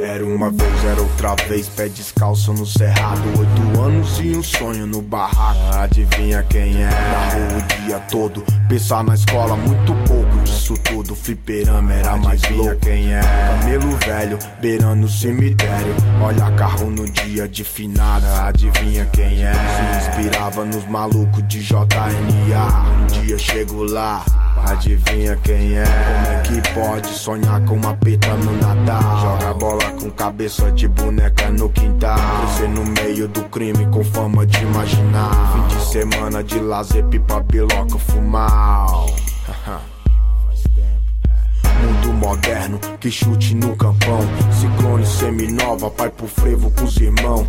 Era uma vez, era outra vez, pé descalço no cerrado. Oito anos e um sonho no barraco. Adivinha quem é? Na rua o dia todo, pensar na escola, muito pouco disso tudo Fliperama era mais louco. quem é? Camelo velho, beirando o cemitério. Olha carro no dia de finada. Adivinha quem é? Se inspirava nos malucos de JNA. Um dia chego lá. Adivinha quem é? Como é que pode sonhar com uma peta no Natal? Joga bola com cabeça de boneca no quintal. Crescer no meio do crime com fama de imaginar. Fim de semana de lazer, pipa, piloca, fumal. Moderno, que chute no campão. Ciclone seminova, pai pro frevo com os irmãos.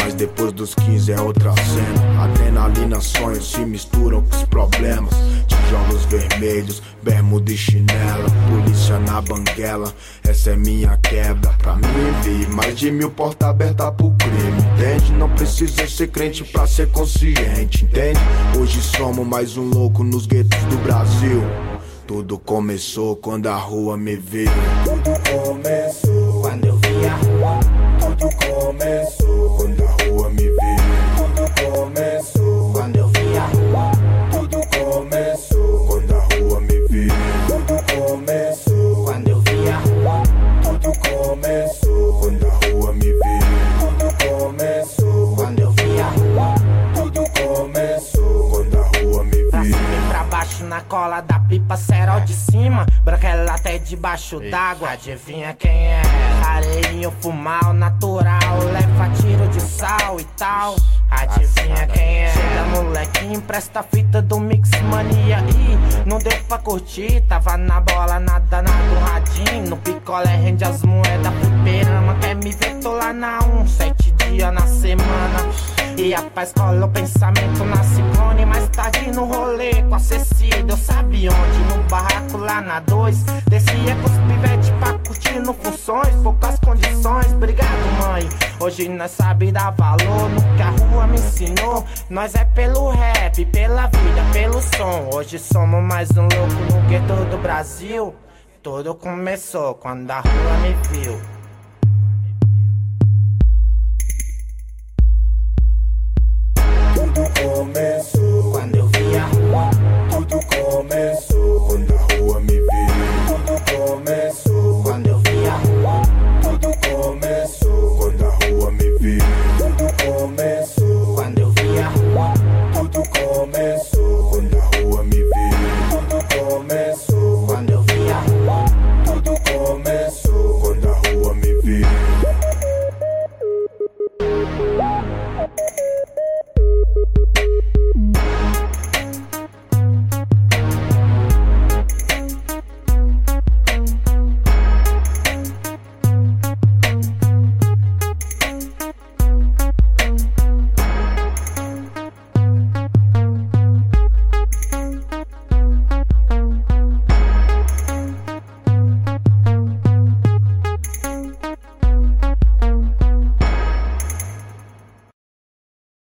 Mas depois dos 15 é outra cena. Adrenalina, sonhos se misturam com os problemas. Tijolos vermelhos, bermuda e chinela. Polícia na banguela, essa é minha quebra. Pra mim, vi mais de mil portas abertas pro crime. Entende? Não precisa ser crente pra ser consciente. Entende? Hoje somos mais um louco nos guetos do Brasil. Tudo começou quando a rua me viu. Baixo na cola da pipa, cerol de cima, branquela até debaixo d'água. Adivinha quem é? Areinho fumal natural, leva tiro de sal e tal. Adivinha quem é? Chega molequinho, presta a fita do Mix Mania e não deu pra curtir. Tava na bola, nada, nada, um radinho. No picolé rende as moedas, fliperama. Quer me ver? Tô lá na um, sete dias na semana. E a paz cola o pensamento na ciclone Mais tarde no rolê com a Cecília. Eu sabia onde, no barraco lá na 2 Descia com os pivete pra curtir no funções Poucas condições, obrigado mãe. Hoje nós sabe dar valor no que a rua me ensinou. Nós é pelo rap, pela vida, pelo som. Hoje somos mais um louco no gueto do Brasil. Tudo começou quando a rua me viu